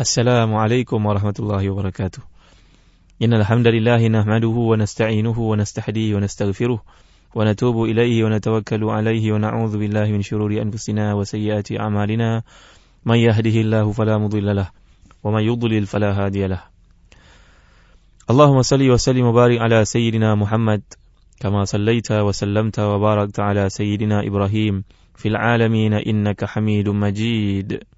السلام عليكم ورحمة الله وبركاته. إن الحمد لله نحمده ونستعينه ونستحديه ونستغفره ونتوب إليه ونتوكل عليه ونعوذ بالله من شرور أنفسنا وسيئات أعمالنا. من يهده الله فلا مضل له ومن يضلل فلا هادي له. اللهم صل وسلم وبارك على سيدنا محمد كما صليت وسلمت وباركت على سيدنا إبراهيم في العالمين إنك حميد مجيد.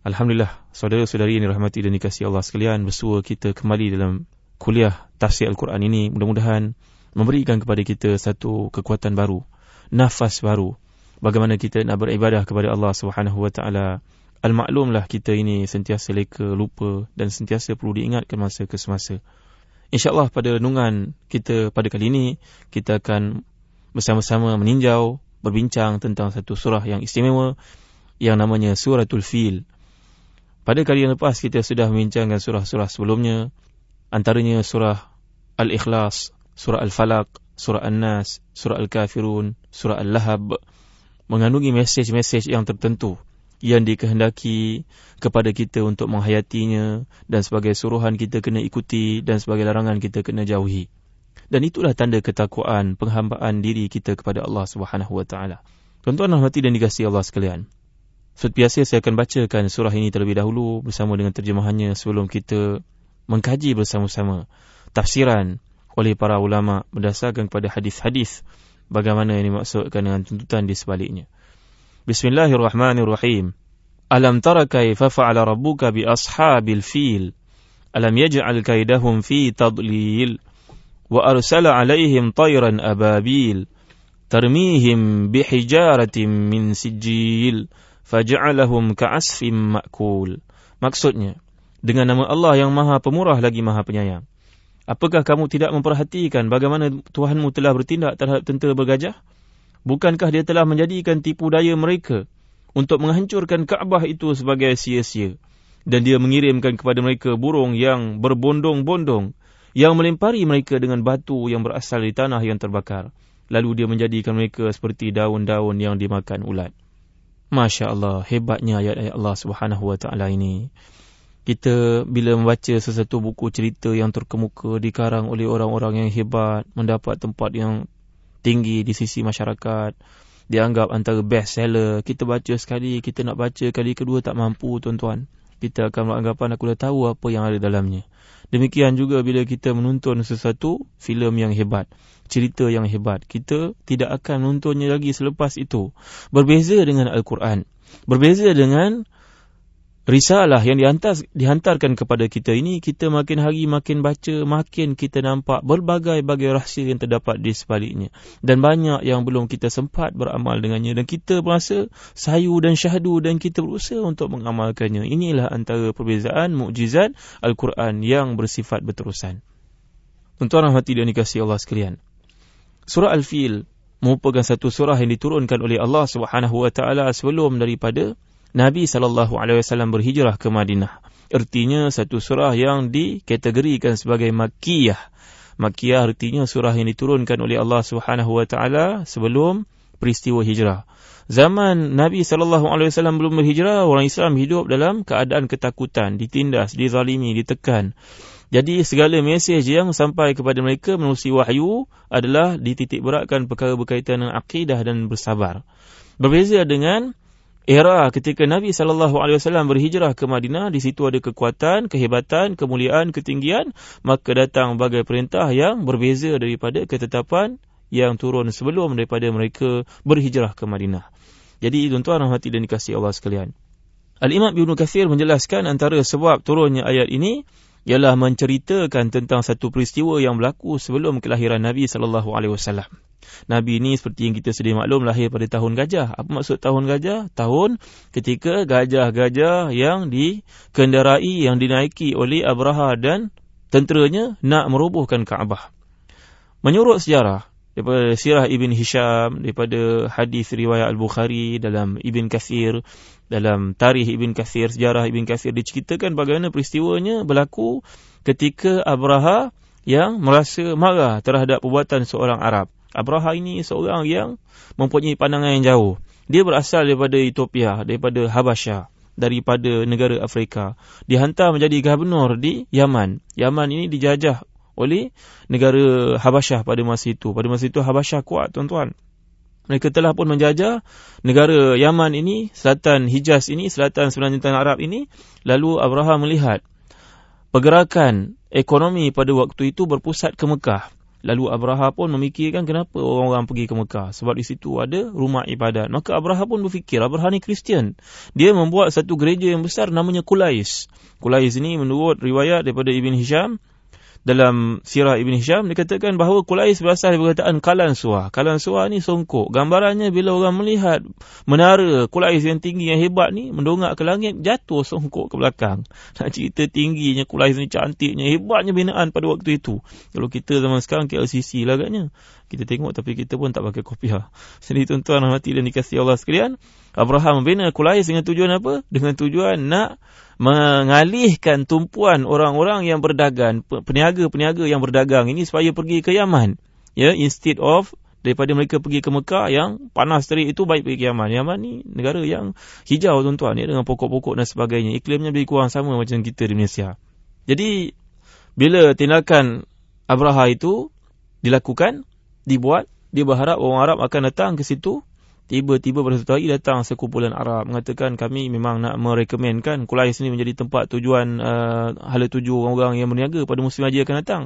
Alhamdulillah, saudara-saudari yang dirahmati dan dikasihi Allah sekalian, bersua kita kembali dalam kuliah tafsir Al-Quran ini. Mudah-mudahan memberikan kepada kita satu kekuatan baru, nafas baru. Bagaimana kita nak beribadah kepada Allah Subhanahu Wa Taala. Al-maklumlah kita ini sentiasa leka, lupa dan sentiasa perlu diingatkan masa ke semasa. InsyaAllah pada renungan kita pada kali ini, kita akan bersama-sama meninjau, berbincang tentang satu surah yang istimewa yang namanya Suratul Fil. Pada kali yang lepas kita sudah membincangkan surah-surah sebelumnya antaranya surah Al-Ikhlas, surah Al-Falaq, surah An-Nas, surah Al-Kafirun, surah Al-Lahab mengandungi mesej-mesej yang tertentu yang dikehendaki kepada kita untuk menghayatinya dan sebagai suruhan kita kena ikuti dan sebagai larangan kita kena jauhi. Dan itulah tanda ketakwaan penghambaan diri kita kepada Allah Subhanahu Wa Taala. Tuan-tuan dan dikasihi Allah sekalian. Seperti biasa saya akan bacakan surah ini terlebih dahulu bersama dengan terjemahannya sebelum kita mengkaji bersama-sama tafsiran oleh para ulama berdasarkan kepada hadis-hadis bagaimana ini maksudkan dengan tuntutan di sebaliknya. Bismillahirrahmanirrahim. Alam tara kaifa fa'ala rabbuka bi ashabil fil? Alam yaj'al kaidahum fi tadlil? Wa arsala 'alaihim tayran ababil tarmihim bihijaratin min sijil faj'alahum ka'asfim ma'kul. Maksudnya, dengan nama Allah yang Maha Pemurah lagi Maha Penyayang. Apakah kamu tidak memperhatikan bagaimana Tuhanmu telah bertindak terhadap tentera bergajah? Bukankah dia telah menjadikan tipu daya mereka untuk menghancurkan Kaabah itu sebagai sia-sia? Dan dia mengirimkan kepada mereka burung yang berbondong-bondong yang melempari mereka dengan batu yang berasal dari tanah yang terbakar. Lalu dia menjadikan mereka seperti daun-daun yang dimakan ulat. Masya Allah, hebatnya ayat-ayat Allah Subhanahu Wa Taala ini. Kita bila membaca sesuatu buku cerita yang terkemuka dikarang oleh orang-orang yang hebat, mendapat tempat yang tinggi di sisi masyarakat, dianggap antara best seller, kita baca sekali, kita nak baca kali kedua tak mampu tuan-tuan. Kita akan beranggapan aku dah tahu apa yang ada dalamnya. Demikian juga bila kita menonton sesuatu filem yang hebat, cerita yang hebat, kita tidak akan menontonnya lagi selepas itu. Berbeza dengan Al-Quran. Berbeza dengan risalah yang dihantar, dihantarkan kepada kita ini, kita makin hari makin baca, makin kita nampak berbagai-bagai rahsia yang terdapat di sebaliknya. Dan banyak yang belum kita sempat beramal dengannya. Dan kita berasa sayu dan syahdu dan kita berusaha untuk mengamalkannya. Inilah antara perbezaan mukjizat Al-Quran yang bersifat berterusan. Tuan-tuan rahmati dan dikasih Allah sekalian. Surah Al-Fil merupakan satu surah yang diturunkan oleh Allah Taala sebelum daripada Nabi wasallam berhijrah ke Madinah. Artinya satu surah yang dikategorikan sebagai makkiyah. Makkiyah artinya surah yang diturunkan oleh Allah Subhanahu wa taala sebelum peristiwa hijrah. Zaman Nabi wasallam belum berhijrah, orang Islam hidup dalam keadaan ketakutan, ditindas, dizalimi, ditekan. Jadi segala mesej yang sampai kepada mereka melalui wahyu adalah dititik beratkan perkara berkaitan dengan akidah dan bersabar. Berbeza dengan era ketika Nabi sallallahu alaihi wasallam berhijrah ke Madinah di situ ada kekuatan, kehebatan, kemuliaan, ketinggian, maka datang bagai perintah yang berbeza daripada ketetapan yang turun sebelum daripada mereka berhijrah ke Madinah. Jadi tuan-tuan dan hati dan dikasihi Allah sekalian. Al-Imam Ibn Kathir menjelaskan antara sebab turunnya ayat ini ialah menceritakan tentang satu peristiwa yang berlaku sebelum kelahiran Nabi sallallahu alaihi wasallam. Nabi ini seperti yang kita sedia maklum lahir pada tahun gajah. Apa maksud tahun gajah? Tahun ketika gajah-gajah yang dikendarai, yang dinaiki oleh Abraha dan tenteranya nak merobohkan Kaabah. Menyurut sejarah, daripada sirah Ibn Hisham, daripada hadis riwayat Al-Bukhari dalam Ibn Kathir, dalam tarikh Ibn Kathir, sejarah Ibn Kathir diceritakan bagaimana peristiwanya berlaku ketika Abraha yang merasa marah terhadap perbuatan seorang Arab. Abraha ini seorang yang mempunyai pandangan yang jauh. Dia berasal daripada Ethiopia, daripada Habasha. daripada negara Afrika. Dihantar menjadi gubernur di Yaman. Yaman ini dijajah oleh negara Habasyah pada masa itu. Pada masa itu Habasyah kuat tuan-tuan. Mereka telah pun menjajah negara Yaman ini, selatan Hijaz ini, selatan sebenarnya tanah Arab ini. Lalu Abraham melihat pergerakan ekonomi pada waktu itu berpusat ke Mekah. Lalu Abraha pun memikirkan kenapa orang-orang pergi ke Mekah. Sebab di situ ada rumah ibadat. Maka Abraha pun berfikir, Abraha ni Kristian. Dia membuat satu gereja yang besar namanya Kulais. Kulais ini menurut riwayat daripada Ibn Hisham, dalam sirah Ibn Hisham dikatakan bahawa Qulais berasal dari perkataan Kalan Suah. Kalan Suah ni songkok. Gambarannya bila orang melihat menara Qulais yang tinggi yang hebat ni mendongak ke langit jatuh songkok ke belakang. Nak cerita tingginya Qulais ni cantiknya hebatnya binaan pada waktu itu. Kalau kita zaman sekarang KLCC lah agaknya. Kita tengok tapi kita pun tak pakai kopiah. Jadi tuan-tuan mati dan dikasih Allah sekalian. Abraham membina Qulais dengan tujuan apa? Dengan tujuan nak mengalihkan tumpuan orang-orang yang berdagang, peniaga-peniaga yang berdagang ini supaya pergi ke Yaman. Ya, instead of daripada mereka pergi ke Mekah yang panas terik itu baik pergi ke Yaman. Yaman ni negara yang hijau tuan-tuan ya dengan pokok-pokok dan sebagainya. Iklimnya lebih kurang sama macam kita di Malaysia. Jadi bila tindakan Abraha itu dilakukan, dibuat, dia berharap orang Arab akan datang ke situ Tiba-tiba pada satu hari datang sekumpulan Arab mengatakan kami memang nak merekomenkan Kulais ini menjadi tempat tujuan uh, hala tuju orang-orang yang berniaga pada musim haji akan datang.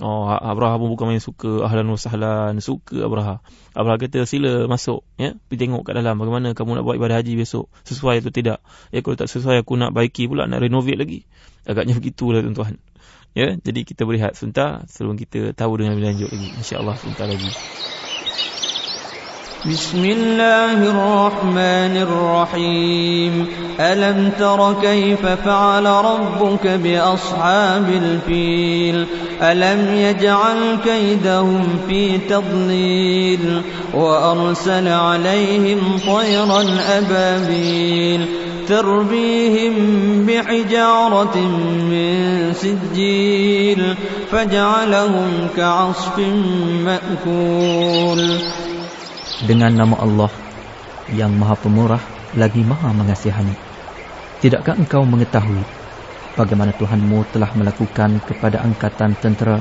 Oh Abraha pun bukan main suka ahlan wa sahlan, suka Abraha. Abraha kata sila masuk ya, pergi tengok kat dalam bagaimana kamu nak buat ibadah haji besok, sesuai atau tidak. Ya kalau tak sesuai aku nak baiki pula nak renovate lagi. Agaknya begitulah tuan-tuan. Ya, jadi kita berehat sebentar. Sebelum kita tahu dengan lebih lanjut lagi. Insya-Allah sebentar lagi. بسم الله الرحمن الرحيم ألم تر كيف فعل ربك بأصحاب الفيل ألم يجعل كيدهم في تضليل وأرسل عليهم طيرا أبابيل تربيهم بحجارة من سجيل فجعلهم كعصف مأكول dengan nama Allah yang maha pemurah lagi maha mengasihani. Tidakkah engkau mengetahui bagaimana Tuhanmu telah melakukan kepada angkatan tentera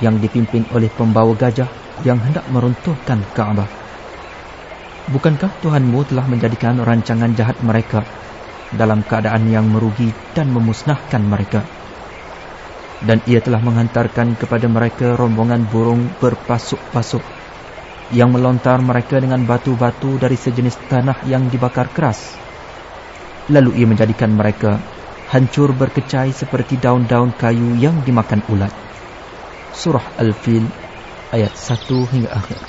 yang dipimpin oleh pembawa gajah yang hendak meruntuhkan Kaabah? Bukankah Tuhanmu telah menjadikan rancangan jahat mereka dalam keadaan yang merugi dan memusnahkan mereka? Dan ia telah menghantarkan kepada mereka rombongan burung berpasuk-pasuk yang melontar mereka dengan batu-batu dari sejenis tanah yang dibakar keras. Lalu ia menjadikan mereka hancur berkecai seperti daun-daun kayu yang dimakan ulat. Surah Al-Fil ayat 1 hingga akhir.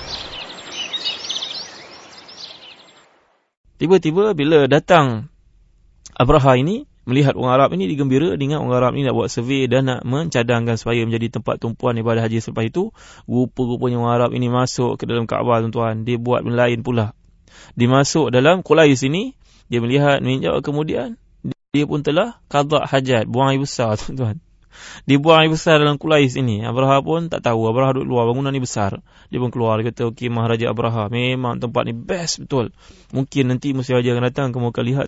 Tiba-tiba bila datang Abraha ini, melihat orang Arab ini digembira dengan orang Arab ini nak buat survey dan nak mencadangkan supaya menjadi tempat tumpuan ibadah haji selepas itu. Rupa-rupanya orang Arab ini masuk ke dalam Kaabah tuan-tuan. Dia buat benda lain pula. Dia masuk dalam kulai sini dia melihat meninjau kemudian dia pun telah qada hajat buang air besar tuan-tuan dia buang air besar dalam kulai sini. Abraha pun tak tahu. Abraha duduk luar. Bangunan ni besar. Dia pun keluar. Dia kata, okey Maharaja Abraha. Memang tempat ni best betul. Mungkin nanti mesti Raja akan datang. Kamu akan lihat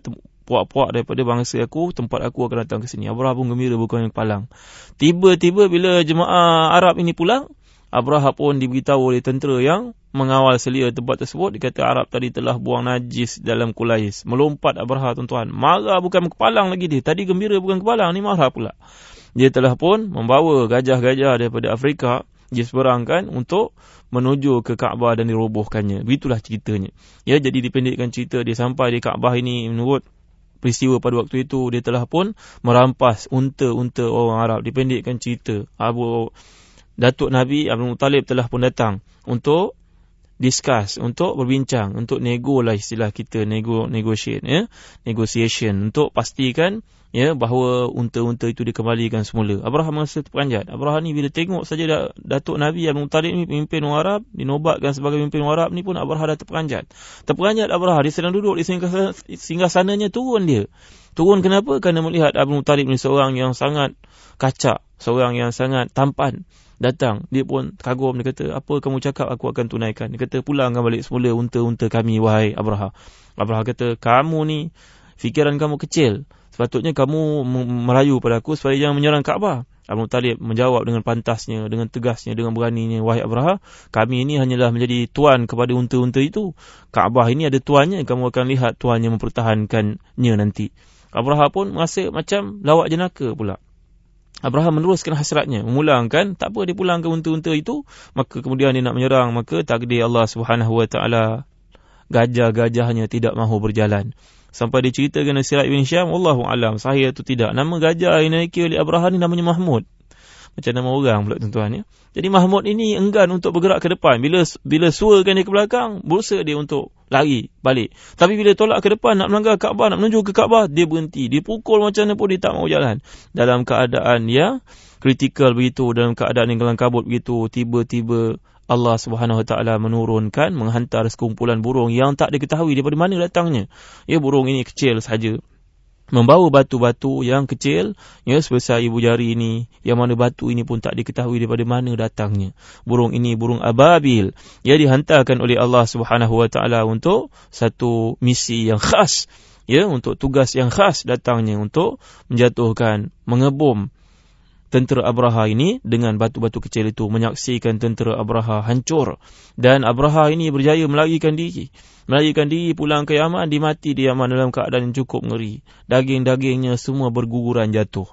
puak-puak daripada bangsa aku, tempat aku akan datang ke sini. Abraha pun gembira bukan yang palang. Tiba-tiba bila jemaah Arab ini pulang, Abraha pun diberitahu oleh tentera yang mengawal selia tempat tersebut. Dia kata Arab tadi telah buang najis dalam kulais. Melompat Abraha tuan-tuan. Marah bukan kepalang lagi dia. Tadi gembira bukan kepalang. Ni marah pula. Dia telah pun membawa gajah-gajah daripada Afrika. Dia seberangkan untuk menuju ke Kaabah dan dirobohkannya. Begitulah ceritanya. Ya, jadi dipendekkan cerita dia sampai di Kaabah ini menurut peristiwa pada waktu itu dia telah pun merampas unta-unta orang Arab dipendekkan cerita Abu Datuk Nabi Abdul Muttalib telah pun datang untuk discuss untuk berbincang untuk nego lah istilah kita nego negotiate ya negotiation untuk pastikan ya bahawa unta-unta itu dikembalikan semula. Abraham merasa terperanjat. Abraham ni bila tengok saja Datuk Nabi Abu Talib ni pemimpin orang Arab, dinobatkan sebagai pemimpin orang Arab ni pun Abraham dah terperanjat. Terperanjat Abraham, dia sedang duduk di singgah, singgah sananya turun dia. Turun kenapa? Kerana melihat Abu Talib ni seorang yang sangat kacak, seorang yang sangat tampan. Datang, dia pun kagum, dia kata, apa kamu cakap aku akan tunaikan. Dia kata, pulangkan balik semula unta-unta kami, wahai Abraham. Abraham kata, kamu ni Fikiran kamu kecil. Sepatutnya kamu merayu pada aku supaya jangan menyerang Kaabah. Abu Talib menjawab dengan pantasnya, dengan tegasnya, dengan beraninya. Wahai Abraha, kami ini hanyalah menjadi tuan kepada unta-unta itu. Kaabah ini ada tuannya, kamu akan lihat tuannya mempertahankannya nanti. Abraha pun merasa macam lawak jenaka pula. Abraham meneruskan hasratnya, memulangkan, tak apa dia pulang ke unta-unta itu, maka kemudian dia nak menyerang, maka takdir Allah Subhanahu Wa Taala gajah-gajahnya tidak mahu berjalan. Sampai diceritakan Sirat Ibn Syam, Allahu alam sahih atau tidak. Nama gajah yang naiki oleh Abraham ni namanya Mahmud. Macam nama orang pula tuan-tuan ya. Jadi Mahmud ini enggan untuk bergerak ke depan. Bila bila suakan dia ke belakang, berusaha dia untuk lari balik. Tapi bila tolak ke depan nak melanggar Kaabah, nak menuju ke Kaabah, dia berhenti. Dia pukul macam mana pun dia tak mau jalan. Dalam keadaan yang kritikal begitu, dalam keadaan yang kelang kabut begitu, tiba-tiba Allah Subhanahu Taala menurunkan menghantar sekumpulan burung yang tak diketahui daripada mana datangnya. Ya burung ini kecil saja. Membawa batu-batu yang kecil ya sebesar ibu jari ini yang mana batu ini pun tak diketahui daripada mana datangnya. Burung ini burung ababil. Ia dihantarkan oleh Allah Subhanahu Wa Taala untuk satu misi yang khas ya untuk tugas yang khas datangnya untuk menjatuhkan mengebom tentera Abraha ini dengan batu-batu kecil itu menyaksikan tentera Abraha hancur. Dan Abraha ini berjaya melarikan diri. Melarikan diri pulang ke Yaman dimati di Yaman dalam keadaan yang cukup ngeri. Daging-dagingnya semua berguguran jatuh.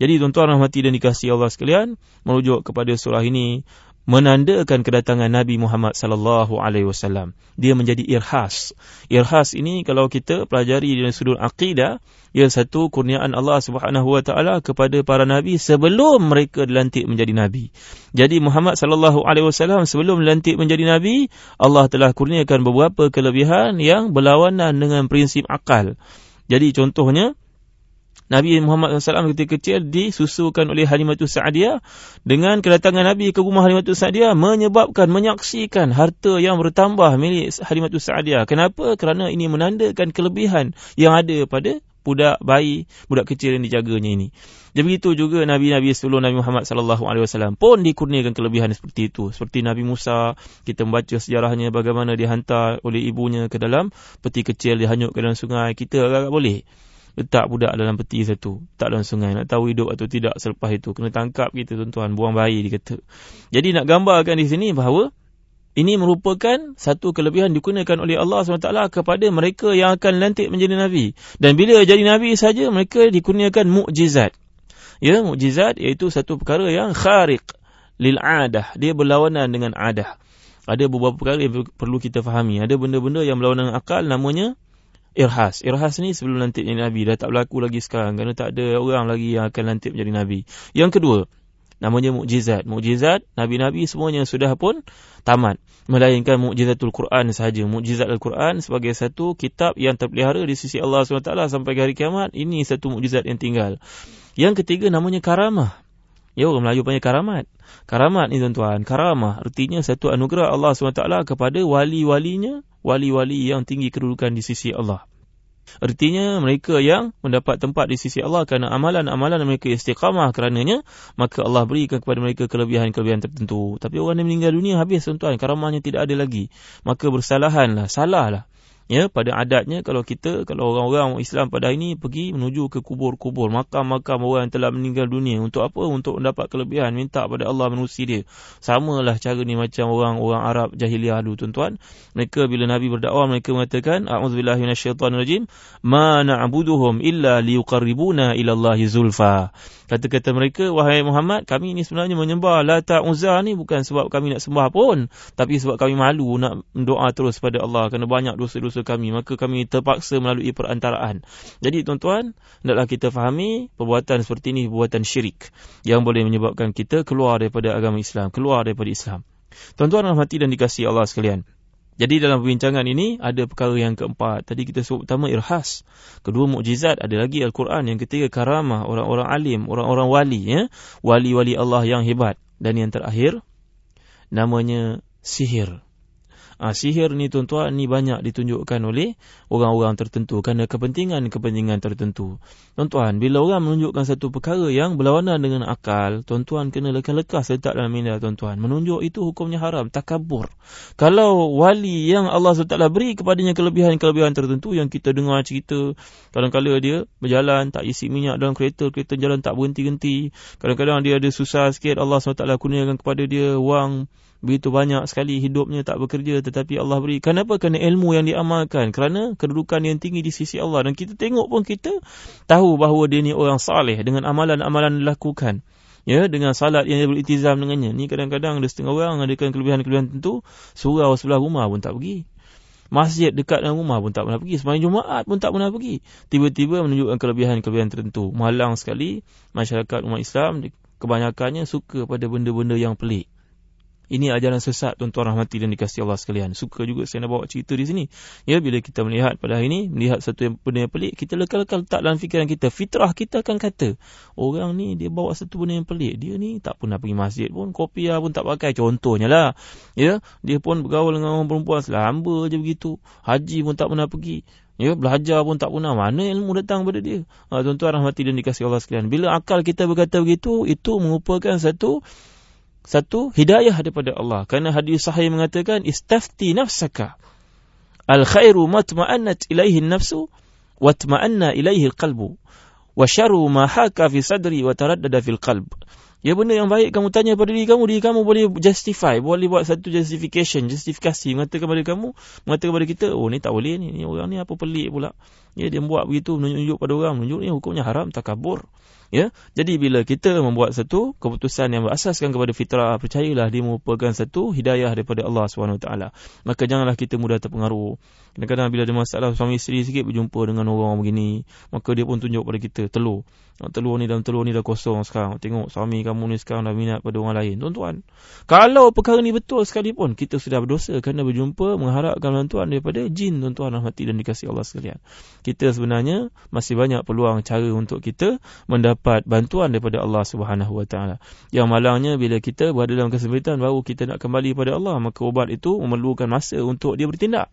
Jadi tuan-tuan rahmati dan dikasihi Allah sekalian merujuk kepada surah ini menandakan kedatangan Nabi Muhammad sallallahu alaihi wasallam. Dia menjadi irhas. Irhas ini kalau kita pelajari dari sudut akidah, ia satu kurniaan Allah Subhanahu wa taala kepada para nabi sebelum mereka dilantik menjadi nabi. Jadi Muhammad sallallahu alaihi wasallam sebelum dilantik menjadi nabi, Allah telah kurniakan beberapa kelebihan yang berlawanan dengan prinsip akal. Jadi contohnya Nabi Muhammad SAW ketika kecil disusukan oleh Halimatus Sa'adiyah dengan kedatangan Nabi ke rumah Halimatus Sa'adiyah menyebabkan, menyaksikan harta yang bertambah milik Halimatus Sa'adiyah. Kenapa? Kerana ini menandakan kelebihan yang ada pada budak bayi, budak kecil yang dijaganya ini. Dan begitu juga Nabi-Nabi sebelum Nabi Muhammad SAW pun dikurniakan kelebihan seperti itu. Seperti Nabi Musa, kita membaca sejarahnya bagaimana dihantar oleh ibunya ke dalam peti kecil, dihanyut ke dalam sungai. Kita agak-agak boleh letak budak dalam peti satu tak dalam sungai nak tahu hidup atau tidak selepas itu kena tangkap kita tuan-tuan buang bayi dia kata jadi nak gambarkan di sini bahawa ini merupakan satu kelebihan digunakan oleh Allah SWT kepada mereka yang akan lantik menjadi Nabi. Dan bila jadi Nabi saja mereka dikurniakan mukjizat. Ya, mukjizat iaitu satu perkara yang khariq lil adah. Dia berlawanan dengan adah. Ada beberapa perkara yang perlu kita fahami. Ada benda-benda yang berlawanan dengan akal namanya Irhas. Irhas ni sebelum lantik jadi Nabi. Dah tak berlaku lagi sekarang. Kerana tak ada orang lagi yang akan lantik menjadi Nabi. Yang kedua, namanya mukjizat. Mukjizat, Nabi-Nabi semuanya sudah pun tamat. Melainkan mukjizatul Quran sahaja. Mukjizat Al-Quran sebagai satu kitab yang terpelihara di sisi Allah SWT sampai hari kiamat. Ini satu mukjizat yang tinggal. Yang ketiga namanya karamah. Ya orang Melayu panggil karamat. Karamat ni tuan-tuan. Karamah artinya satu anugerah Allah SWT kepada wali-walinya. Wali-wali yang tinggi kedudukan di sisi Allah. Artinya mereka yang mendapat tempat di sisi Allah kerana amalan-amalan mereka istiqamah kerananya. Maka Allah berikan kepada mereka kelebihan-kelebihan tertentu. Tapi orang yang meninggal dunia habis tuan-tuan. Karamahnya tidak ada lagi. Maka bersalahanlah. Salahlah. Ya, pada adatnya kalau kita, kalau orang-orang Islam pada hari ini pergi menuju ke kubur-kubur, makam-makam orang yang telah meninggal dunia. Untuk apa? Untuk mendapat kelebihan, minta pada Allah menusi dia. Samalah cara ni macam orang-orang Arab jahiliah dulu, tuan-tuan. Mereka bila Nabi berdakwah, mereka mengatakan, A'udzubillahiminasyaitanirajim, Ma na'buduhum illa liuqarribuna ilallahi zulfa. Kata-kata mereka, wahai Muhammad, kami ini sebenarnya menyembah Lata Uzza ni bukan sebab kami nak sembah pun. Tapi sebab kami malu nak doa terus pada Allah. Kerana banyak dosa-dosa kami. Maka kami terpaksa melalui perantaraan. Jadi tuan-tuan, hendaklah kita fahami perbuatan seperti ini, perbuatan syirik. Yang boleh menyebabkan kita keluar daripada agama Islam. Keluar daripada Islam. Tuan-tuan rahmati dan dikasih Allah sekalian. Jadi dalam perbincangan ini ada perkara yang keempat. Tadi kita sebut pertama irhas. Kedua mukjizat, ada lagi Al-Quran. Yang ketiga karamah, orang-orang alim, orang-orang wali. Ya? Wali-wali Allah yang hebat. Dan yang terakhir, namanya sihir. Ha, sihir ni tuan-tuan ni banyak ditunjukkan oleh orang-orang tertentu kerana kepentingan-kepentingan tertentu. Tuan-tuan, bila orang menunjukkan satu perkara yang berlawanan dengan akal, tuan-tuan kena lekas-lekas letak dalam minda tuan-tuan. Menunjuk itu hukumnya haram, takabur. Kalau wali yang Allah SWT beri kepadanya kelebihan-kelebihan tertentu yang kita dengar cerita, kadang-kadang dia berjalan tak isi minyak dalam kereta, kereta jalan tak berhenti-henti. Kadang-kadang dia ada susah sikit, Allah SWT kurniakan kepada dia wang begitu banyak sekali hidupnya tak bekerja tetapi Allah beri. Kenapa? Kerana ilmu yang diamalkan. Kerana kedudukan yang tinggi di sisi Allah. Dan kita tengok pun kita tahu bahawa dia ni orang saleh dengan amalan-amalan dilakukan. Ya, dengan salat yang dia beritizam dengannya. Ni kadang-kadang ada setengah orang adakan kelebihan-kelebihan tentu. Surau sebelah rumah pun tak pergi. Masjid dekat dalam rumah pun tak pernah pergi. Semayang Jumaat pun tak pernah pergi. Tiba-tiba menunjukkan kelebihan-kelebihan tertentu. Malang sekali masyarakat umat Islam kebanyakannya suka pada benda-benda yang pelik. Ini ajaran sesat tuan-tuan rahmati dan dikasihi Allah sekalian. Suka juga saya nak bawa cerita di sini. Ya, bila kita melihat pada hari ini, melihat satu yang benda yang pelik, kita lekal-lekal letak dalam fikiran kita. Fitrah kita akan kata, orang ni dia bawa satu benda yang pelik. Dia ni tak pernah pergi masjid pun, kopiah pun tak pakai. Contohnya lah. Ya, dia pun bergaul dengan orang perempuan selamba je begitu. Haji pun tak pernah pergi. Ya, belajar pun tak pernah. Mana ilmu datang pada dia? Ha, tuan-tuan rahmati dan dikasihi Allah sekalian. Bila akal kita berkata begitu, itu merupakan satu satu hidayah daripada Allah. Kerana hadis sahih mengatakan istafti nafsaka. Al khairu matma'annat ilaihi nafsu wa tma'anna ilaihi al-qalbu. Wa syaru ma haka fi sadri wa taraddada fil qalb. Ya benda yang baik kamu tanya pada diri kamu, diri kamu boleh justify, boleh buat satu justification, justifikasi mengatakan kepada kamu, mengatakan kepada kita, oh ni tak boleh ni, ni orang ni apa pelik pula. Ya dia buat begitu menunjuk pada orang, menunjuk ni hukumnya haram, takabur. Ya, jadi bila kita membuat satu keputusan yang berasaskan kepada fitrah, percayalah dia merupakan satu hidayah daripada Allah SWT. Maka janganlah kita mudah terpengaruh. Kadang-kadang bila ada masalah suami isteri sikit berjumpa dengan orang begini, maka dia pun tunjuk pada kita telur. Telur ni dalam telur ni dah kosong sekarang. Tengok suami kamu ni sekarang dah minat pada orang lain. Tuan-tuan, kalau perkara ni betul sekalipun, kita sudah berdosa kerana berjumpa mengharapkan bantuan daripada jin, tuan-tuan rahmati dan dikasih Allah sekalian. Kita sebenarnya masih banyak peluang cara untuk kita mendapat bantuan daripada Allah Subhanahu Wa Taala. Yang malangnya bila kita berada dalam kesempitan baru kita nak kembali pada Allah, maka ubat itu memerlukan masa untuk dia bertindak.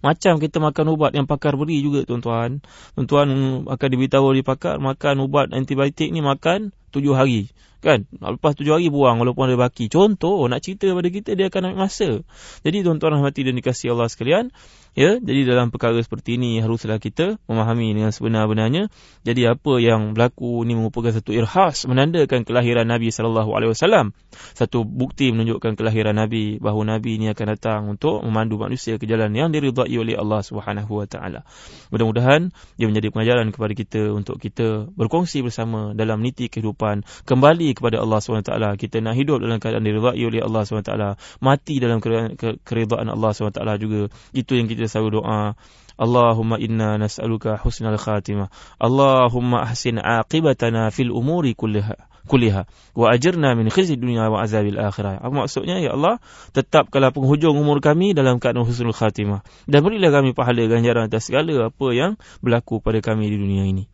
Macam kita makan ubat yang pakar beri juga tuan-tuan. Tuan-tuan akan diberitahu oleh pakar makan ubat antibiotik ni makan tujuh hari. Kan? Lepas tujuh hari buang walaupun ada baki. Contoh, nak cerita kepada kita dia akan ambil masa. Jadi tuan-tuan rahmati dan dikasih Allah sekalian. Ya, jadi dalam perkara seperti ini haruslah kita memahami dengan sebenar-benarnya. Jadi apa yang berlaku ini merupakan satu irhas menandakan kelahiran Nabi sallallahu alaihi wasallam. Satu bukti menunjukkan kelahiran Nabi bahawa Nabi ini akan datang untuk memandu manusia ke jalan yang diridai oleh Allah Subhanahu wa taala. Mudah-mudahan ia menjadi pengajaran kepada kita untuk kita berkongsi bersama dalam niti kehidupan kembali kepada Allah SWT. Kita nak hidup dalam keadaan diridai oleh Allah SWT. Mati dalam keridaan Allah SWT juga. Itu yang kita kita selalu doa Allahumma inna nas'aluka husnal khatimah Allahumma ahsin aqibatana fil umuri kulliha kulliha wa ajirna min khizyi dunya wa azabil akhirah. Apa maksudnya ya Allah tetapkanlah penghujung umur kami dalam keadaan husnul khatimah dan berilah kami pahala ganjaran atas segala apa yang berlaku pada kami di dunia ini.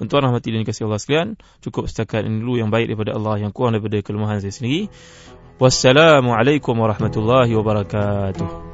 Tuan-tuan rahmati dan kasih Allah sekalian, cukup setakat ini dulu yang baik daripada Allah yang kurang daripada kelemahan saya sendiri. Wassalamualaikum warahmatullahi wabarakatuh.